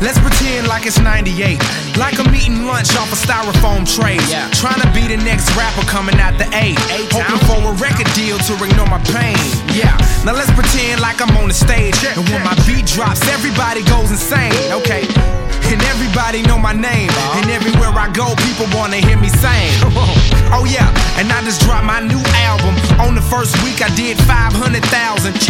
Let's pretend like it's 98. Like I'm eating lunch off a styrofoam tray. Yeah. Trying to be the next rapper coming out the A. Hoping for a record deal to ignore my pain. Yeah, now let's pretend like I'm on the stage. And when my beat drops, everybody goes insane. Okay. And everybody know my name. Uh-huh. And everywhere I go, people wanna hear me sing. Oh yeah, and I just dropped my new album. On the first week, I did 500,000.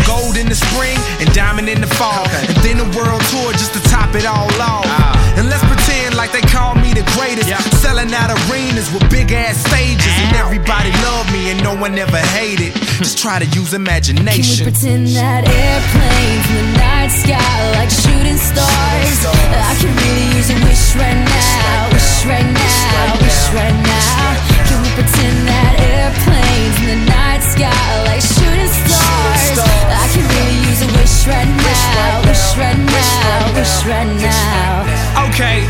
Gold in the spring and diamond in the fall. And then a world tour just to top it all off. Ah. And let's pretend like they call me the greatest. Selling out arenas with big ass stages. And everybody love me and no one ever hated. Just try to use imagination. Can we pretend that airplanes in the night sky like shooting stars? I could really use a wish right now, right now. Okay.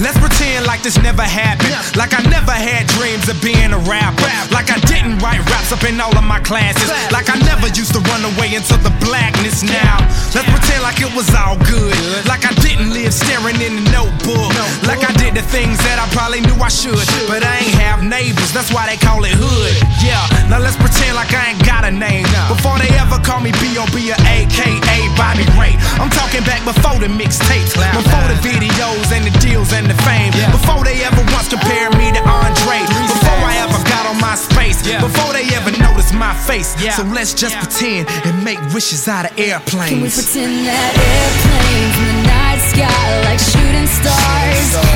Let's pretend like this never happened. Like I never had dreams of being a rapper. Like I didn't write raps up in all of my classes. Like I never used to run away into the blackness now. Let's pretend like it was all good. Like I didn't live staring in the notebook. Like I did the things that I probably knew I should. But I ain't have neighbors, that's why they call it hood. Yeah, now let's pretend like I ain't got a name. Before they ever call me B.O.B. or AKA Bobby Ray. I'm talking back before the mixtapes. Before the videos and the deals and the fame. Before they ever once compared me to Andre. Before I ever got on MySpace. Before they ever noticed my face. So let's just pretend and make wishes out of airplanes. Can we airplanes. pretend that airplanes in the night sky like shooting stars?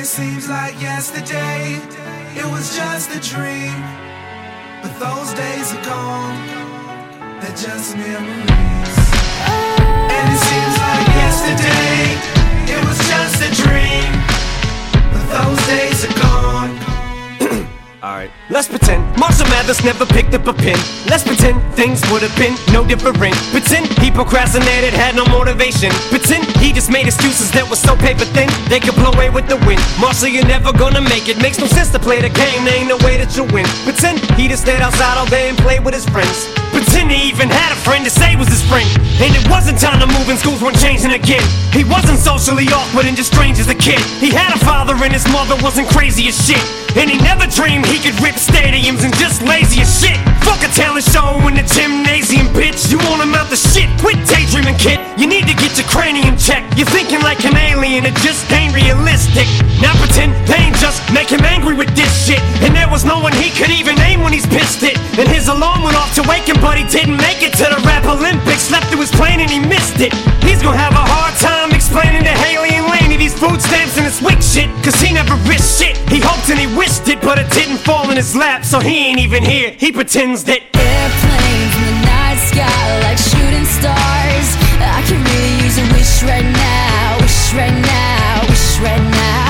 It seems like yesterday, it was just a dream. But those days are gone, they're just memories. And it seems Let's pretend Marshall Mathers never picked up a pen. Let's pretend things would have been no different. Pretend he procrastinated, had no motivation. Pretend he just made excuses that were so paper thin they could blow away with the wind. Marshall, you're never gonna make it. Makes no sense to play the game, there ain't no way that you win. Pretend he just stayed outside all day and played with his friends. Pretend he even had a friend to say was his friend. And it wasn't time to move and schools weren't changing again. He wasn't socially awkward and just strange as a kid. He had a father and his mother wasn't crazy as shit. And he never dreamed he could rip stadiums and just lazy as shit. Fuck a talent show in the gymnasium, bitch. You want him out the shit? Quit daydreaming, kid. You need to get your cranium checked. You're thinking like an alien, it just ain't realistic. Now pretend pain just make him angry with this shit. And there was no one he could even name when he's pissed it. And his alarm he didn't make it to the rap Olympics. Slept through his plane and he missed it. He's gonna have a hard time explaining to Hailie and Lainie these food stamps and this WIC shit. Cause he never risked shit. He hoped and he wished it, but it didn't fall in his lap. So he ain't even here. He pretends that Airplanes in the night sky like shooting stars. I can really use a wish right now, wish right now, wish right now.